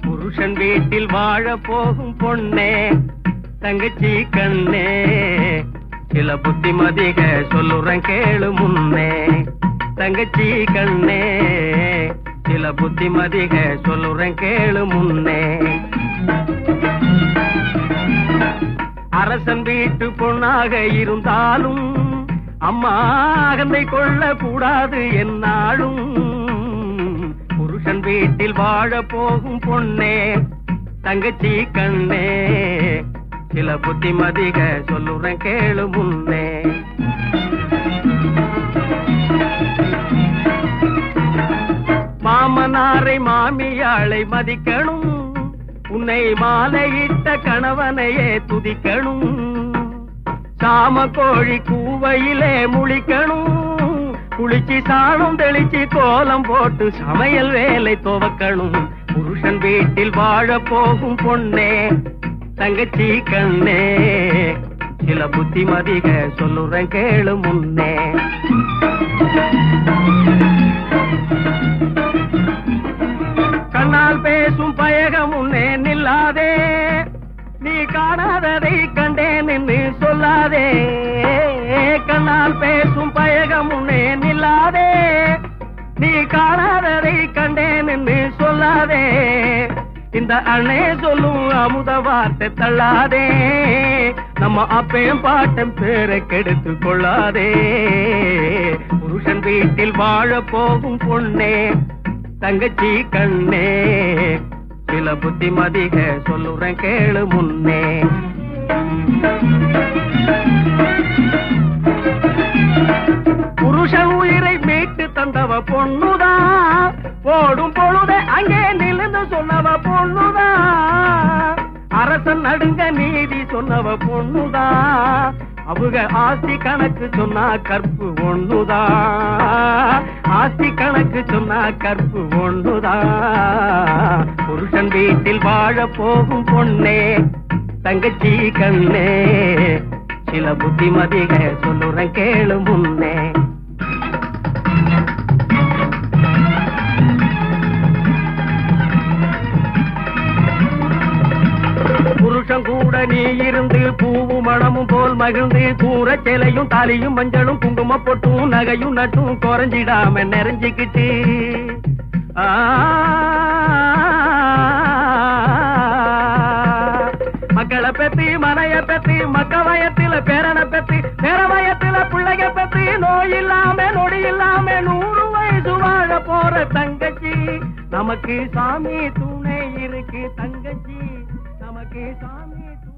புருஷன் வீட்டில் வாழ போகும் பொண்ணே தங்கச்சி கண்ணே. சில புத்திமதிக சொல்லுறேன் கேளு முன்னே தங்கச்சி கண்ணே. சில புத்திமதிக சொல்லுறேன் கேளு முன்னே. அரசன் வீட்டு பொண்ணாக இருந்தாலும் அம்மா அகந்தை கொள்ள கூடாது என்னாலும். புருஷன் வீட்டில் வாழ போகும் பொண்ணே தங்கச்சி கண்ணே. சில புத்திமதிக சொல்லுறேன் கேளு முன்னே. மாமனாரை மாமியாளை மதிக்கணும். உன்னை மாலையிட்ட கணவனையே துதிக்கணும். காம கோழி கூவையிலே முழிக்கணும். குளிச்சு சாணம் தெளிச்சு கோலம் போட்டு சமையல் வேலை துவக்கணும். புருஷன் வீட்டில் வாழ போகும் பொண்ணே தங்கச்சி கண்ணே. சில புத்திமதிக சொல்லுறேன் கேளு முன்னே. கண்ணால் பேசும் பயகம் உன்னே நில்லாதே. நீ காணாததை காணாததை கண்டேன் என்று சொல்லாதே. இந்த அண்ணே சொல்லும் அமுத வார்த்தை தள்ளாதே. நம்ம அப்பையும் பாட்டம் பேரை கெடுத்து கொள்ளாதே. புருஷன் வீட்டில் வாழ போகும் பொண்ணே தங்கச்சி கண்ணே. சில புத்திமதிக சொல்லுறேன் கேளு முன்னே. தந்தவ பொண்ணுதா? போடும் பொழுத அங்கே நிலந்து சொன்னவ பொண்ணுதா? அரசன் நடுங்க நீதி சொன்னவ பொண்ணுதா? அவங்க ஆஸ்தி கணக்கு சொன்னா கற்பு ஒண்ணுதா? ஆஸ்தி கணக்கு சொன்னா கற்பு ஒண்ணுதா? புருஷன் வீட்டில் வாழ போகும் பொண்ணே தங்கச்சி கண்ணே சில புத்திமதிக சொல்லுறேன் கேளு முன்னே. வருஷம் கூட நீ இருந்து பூவும் மனமும் போல் மகிழ்ந்து கூற சிலையும் தாலியும் மஞ்சளும் குங்கும பொட்டும் நகையும் நட்டும் குறைஞ்சிடாம நிறைஞ்சுக்கிட்டு மக்களை பத்தி மனைய பத்தி மக்க வயத்துல பேரனை பத்தி பேர வயத்துல பிள்ளைய பத்தி நோய் இல்லாம நொடி இல்லாம நூறு வயசு வாழ போற தங்கச்சி. நமக்கு சாமி துணை இருக்கு தங்கச்சி. நமக்கு சாமி துணை